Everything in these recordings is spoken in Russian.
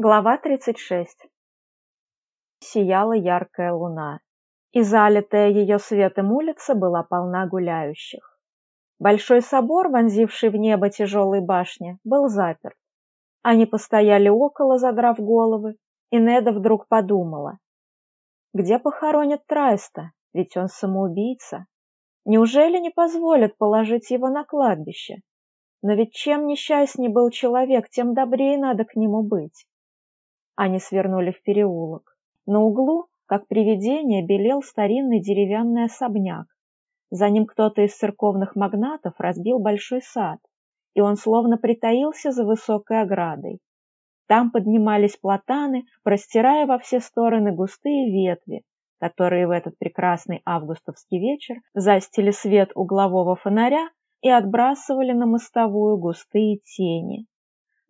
Глава 36 Сияла яркая луна, и залитая ее светом улица была полна гуляющих. Большой собор, вонзивший в небо тяжелой башни, был заперт. Они постояли около, задрав головы, и Неда вдруг подумала. Где похоронят Трайста? Ведь он самоубийца. Неужели не позволят положить его на кладбище? Но ведь чем несчастней был человек, тем добрее надо к нему быть. Они свернули в переулок. На углу, как привидение, белел старинный деревянный особняк. За ним кто-то из церковных магнатов разбил большой сад, и он словно притаился за высокой оградой. Там поднимались платаны, простирая во все стороны густые ветви, которые в этот прекрасный августовский вечер застили свет углового фонаря и отбрасывали на мостовую густые тени.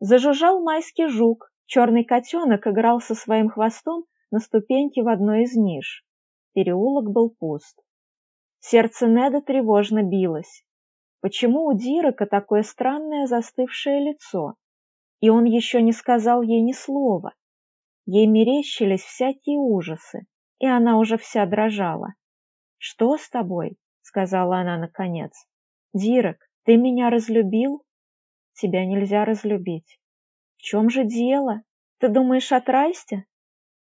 Зажужжал майский жук, Черный котенок играл со своим хвостом на ступеньке в одной из ниш. Переулок был пуст. Сердце Неда тревожно билось. Почему у Дирака такое странное застывшее лицо? И он еще не сказал ей ни слова. Ей мерещились всякие ужасы, и она уже вся дрожала. «Что с тобой?» — сказала она наконец. «Дирак, ты меня разлюбил?» «Тебя нельзя разлюбить. В чем же дело? Ты думаешь о Трайсте?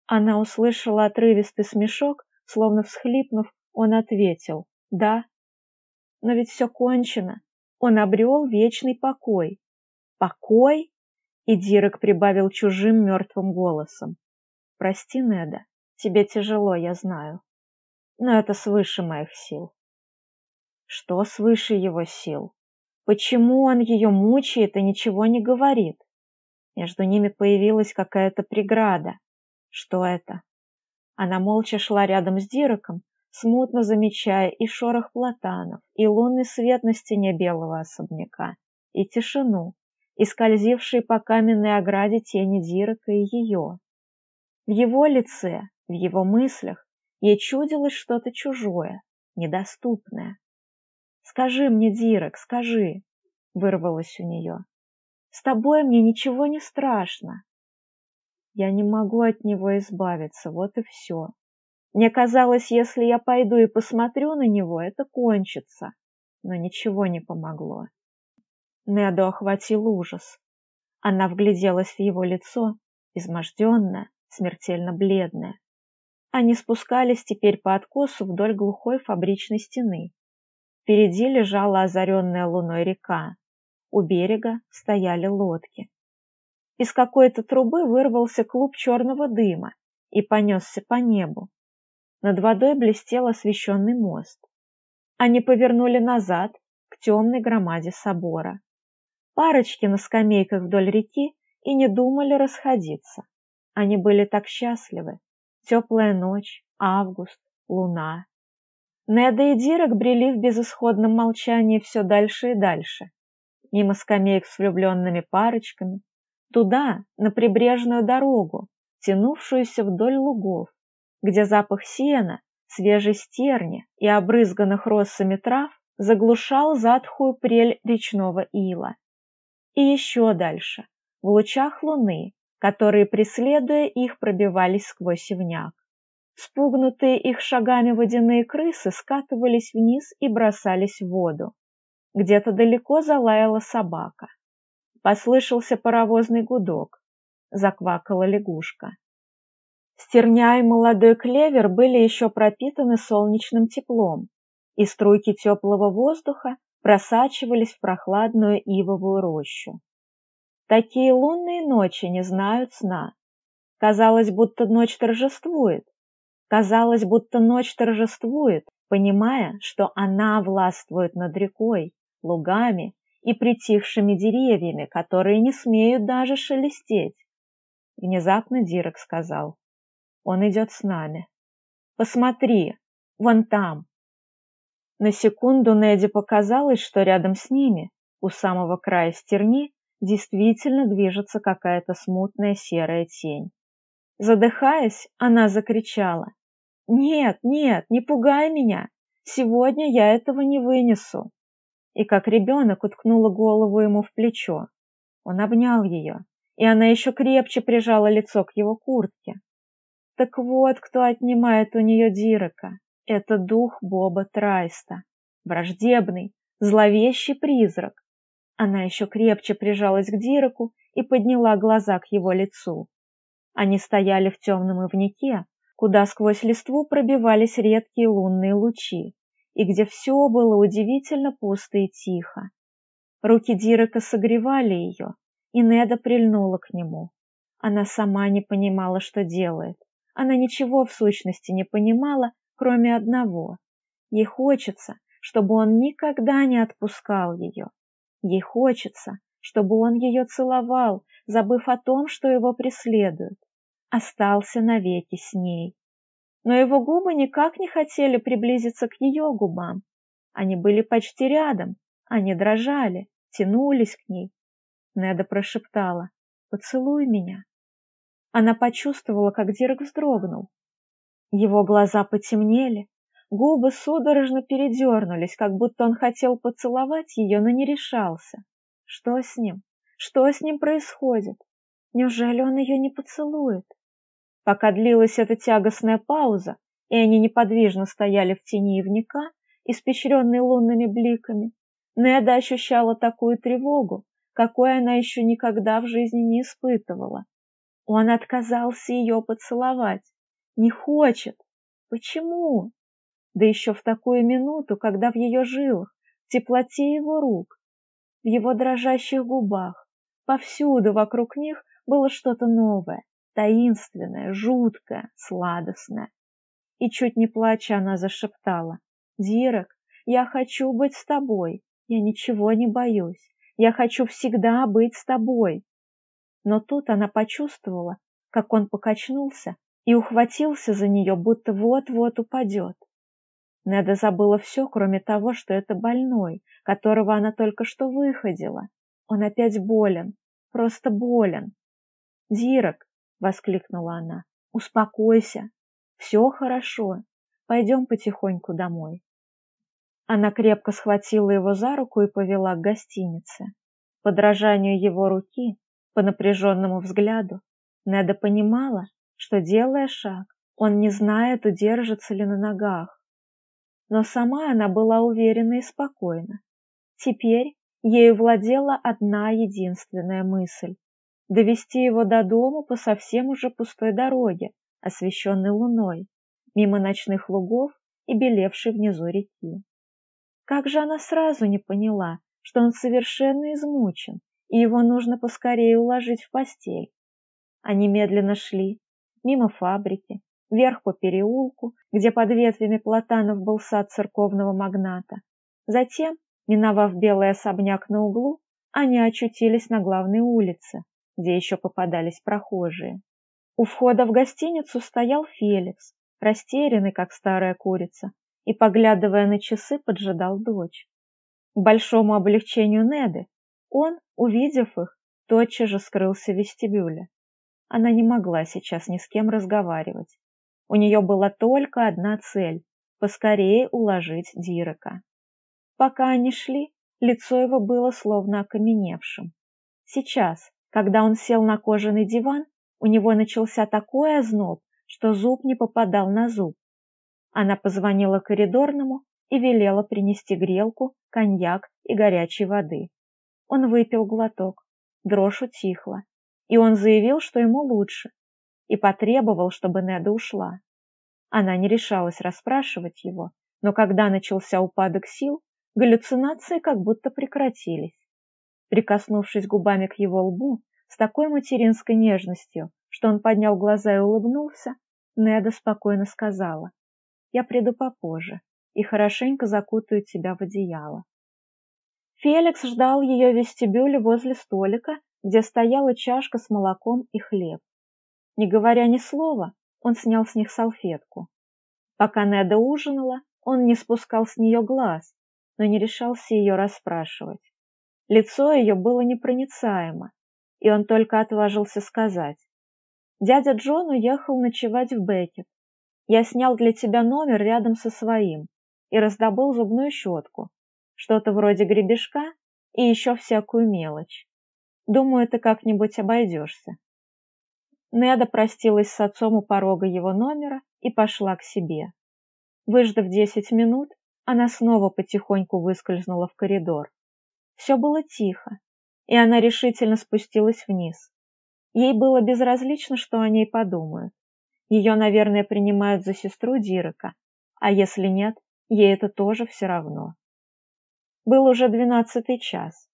Она услышала отрывистый смешок, словно всхлипнув, он ответил «Да». Но ведь все кончено. Он обрел вечный покой. Покой? И Дирек прибавил чужим мертвым голосом. Прости, Неда, тебе тяжело, я знаю. Но это свыше моих сил. Что свыше его сил? Почему он ее мучает и ничего не говорит? Между ними появилась какая-то преграда. Что это? Она молча шла рядом с Дироком, смутно замечая и шорох платанов, и лунный свет на стене белого особняка, и тишину, и скользившие по каменной ограде тени Дирока и ее. В его лице, в его мыслях ей чудилось что-то чужое, недоступное. «Скажи мне, Дирок, скажи!» — вырвалось у нее. С тобой мне ничего не страшно. Я не могу от него избавиться, вот и все. Мне казалось, если я пойду и посмотрю на него, это кончится. Но ничего не помогло. Неду охватил ужас. Она вгляделась в его лицо, изможденное, смертельно бледное. Они спускались теперь по откосу вдоль глухой фабричной стены. Впереди лежала озаренная луной река. У берега стояли лодки. Из какой-то трубы вырвался клуб черного дыма и понесся по небу. Над водой блестел освещенный мост. Они повернули назад к темной громаде собора. Парочки на скамейках вдоль реки и не думали расходиться. Они были так счастливы. Теплая ночь, август, луна. Неда и Дирек брели в безысходном молчании все дальше и дальше мимо скамеек с влюбленными парочками, туда, на прибрежную дорогу, тянувшуюся вдоль лугов, где запах сена, свежей стерни и обрызганных россами трав заглушал затхую прель речного ила. И еще дальше, в лучах луны, которые, преследуя их, пробивались сквозь севняк. Спугнутые их шагами водяные крысы скатывались вниз и бросались в воду. Где-то далеко залаяла собака. Послышался паровозный гудок. Заквакала лягушка. Стерня и молодой клевер были еще пропитаны солнечным теплом, и струйки теплого воздуха просачивались в прохладную ивовую рощу. Такие лунные ночи не знают сна. Казалось, будто ночь торжествует. Казалось, будто ночь торжествует, понимая, что она властвует над рекой, лугами и притихшими деревьями, которые не смеют даже шелестеть. Внезапно Дирек сказал, «Он идет с нами. Посмотри, вон там». На секунду Неди показалось, что рядом с ними, у самого края стерни, действительно движется какая-то смутная серая тень. Задыхаясь, она закричала, «Нет, нет, не пугай меня! Сегодня я этого не вынесу!» И как ребенок уткнула голову ему в плечо. Он обнял ее, и она еще крепче прижала лицо к его куртке. Так вот, кто отнимает у нее Дирека. Это дух Боба Трайста. Враждебный, зловещий призрак. Она еще крепче прижалась к Диреку и подняла глаза к его лицу. Они стояли в темном ивнике, куда сквозь листву пробивались редкие лунные лучи, и где все было удивительно пусто и тихо. Руки Дирека согревали ее, и Неда прильнула к нему. Она сама не понимала, что делает. Она ничего в сущности не понимала, кроме одного. Ей хочется, чтобы он никогда не отпускал ее. Ей хочется, чтобы он ее целовал, забыв о том, что его преследуют. Остался навеки с ней. Но его губы никак не хотели приблизиться к ее губам. Они были почти рядом, они дрожали, тянулись к ней. Неда прошептала «Поцелуй меня». Она почувствовала, как Дирк вздрогнул. Его глаза потемнели, губы судорожно передернулись, как будто он хотел поцеловать ее, но не решался. Что с ним? Что с ним происходит? Неужели он ее не поцелует? Пока длилась эта тягостная пауза, и они неподвижно стояли в тени ивника, испещренной лунными бликами, Неда ощущала такую тревогу, какой она еще никогда в жизни не испытывала. Он отказался ее поцеловать. Не хочет. Почему? Да еще в такую минуту, когда в ее жилах, в теплоте его рук, в его дрожащих губах, повсюду вокруг них было что-то новое, таинственное, жуткое, сладостное. И чуть не плача она зашептала, «Дирек, я хочу быть с тобой, я ничего не боюсь, я хочу всегда быть с тобой». Но тут она почувствовала, как он покачнулся и ухватился за нее, будто вот-вот упадет. Неда забыла все, кроме того, что это больной, которого она только что выходила. Он опять болен, просто болен. «Дирок!» — воскликнула она. «Успокойся, все хорошо, пойдем потихоньку домой». Она крепко схватила его за руку и повела к гостинице. Подражанию его руки по напряженному взгляду Неда понимала, что, делая шаг, он не знает, удержится ли на ногах. Но сама она была уверена и спокойна. Теперь ею владела одна единственная мысль — довести его до дома по совсем уже пустой дороге, освещенной луной, мимо ночных лугов и белевшей внизу реки. Как же она сразу не поняла, что он совершенно измучен, и его нужно поскорее уложить в постель. Они медленно шли, мимо фабрики, вверх по переулку, где под ветвями платанов был сад церковного магната. Затем, миновав белый особняк на углу, они очутились на главной улице, где еще попадались прохожие. У входа в гостиницу стоял Феликс, растерянный, как старая курица, и, поглядывая на часы, поджидал дочь. К большому облегчению Неды он, увидев их, тотчас же скрылся в вестибюле. Она не могла сейчас ни с кем разговаривать. У нее была только одна цель – поскорее уложить Дирека. Пока они шли, лицо его было словно окаменевшим. Сейчас, когда он сел на кожаный диван, у него начался такой озноб, что зуб не попадал на зуб. Она позвонила коридорному и велела принести грелку, коньяк и горячей воды. Он выпил глоток, дрожь утихла, и он заявил, что ему лучше, и потребовал, чтобы Неда ушла. Она не решалась расспрашивать его, но когда начался упадок сил, галлюцинации как будто прекратились. Прикоснувшись губами к его лбу с такой материнской нежностью, что он поднял глаза и улыбнулся, Неда спокойно сказала, «Я приду попозже и хорошенько закутаю тебя в одеяло». Феликс ждал ее в вестибюле возле столика, где стояла чашка с молоком и хлеб. Не говоря ни слова, он снял с них салфетку. Пока Неда ужинала, он не спускал с нее глаз, но не решался ее расспрашивать. Лицо ее было непроницаемо, и он только отважился сказать. «Дядя Джон уехал ночевать в Бекет. Я снял для тебя номер рядом со своим и раздобыл зубную щетку, что-то вроде гребешка и еще всякую мелочь. Думаю, ты как-нибудь обойдешься. Неда простилась с отцом у порога его номера и пошла к себе. Выждав десять минут, она снова потихоньку выскользнула в коридор. Все было тихо, и она решительно спустилась вниз. Ей было безразлично, что о ней подумают. Ее, наверное, принимают за сестру Дирека, а если нет, ей это тоже все равно. Был уже двенадцатый час.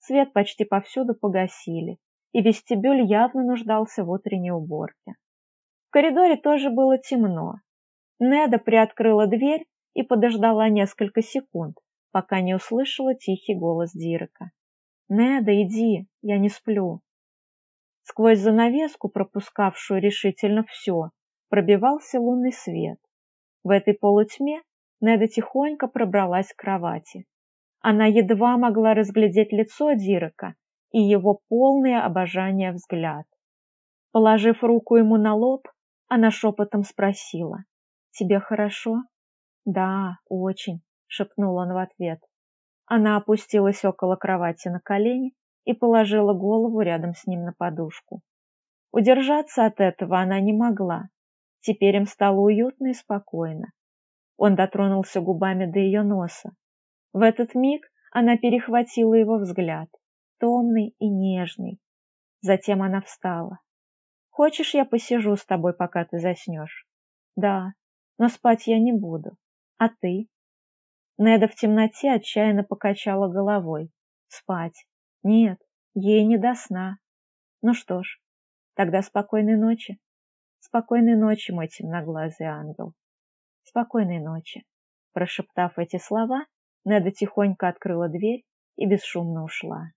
Свет почти повсюду погасили, и вестибюль явно нуждался в утренней уборке. В коридоре тоже было темно. Неда приоткрыла дверь и подождала несколько секунд, пока не услышала тихий голос Дирека. «Неда, иди, я не сплю». Сквозь занавеску, пропускавшую решительно все, пробивался лунный свет. В этой полутьме Неда тихонько пробралась к кровати. Она едва могла разглядеть лицо Дирека и его полное обожание взгляд. Положив руку ему на лоб, она шепотом спросила, «Тебе хорошо?» «Да, очень», — шепнул он в ответ. Она опустилась около кровати на колени и положила голову рядом с ним на подушку. Удержаться от этого она не могла. Теперь им стало уютно и спокойно. Он дотронулся губами до ее носа. В этот миг она перехватила его взгляд, томный и нежный. Затем она встала. «Хочешь, я посижу с тобой, пока ты заснешь?» «Да, но спать я не буду. А ты?» Неда в темноте отчаянно покачала головой. «Спать. Нет, ей не до сна. Ну что ж, тогда спокойной ночи. Спокойной ночи, мой темноглазый ангел. Спокойной ночи. Прошептав эти слова, Неда тихонько открыла дверь и бесшумно ушла.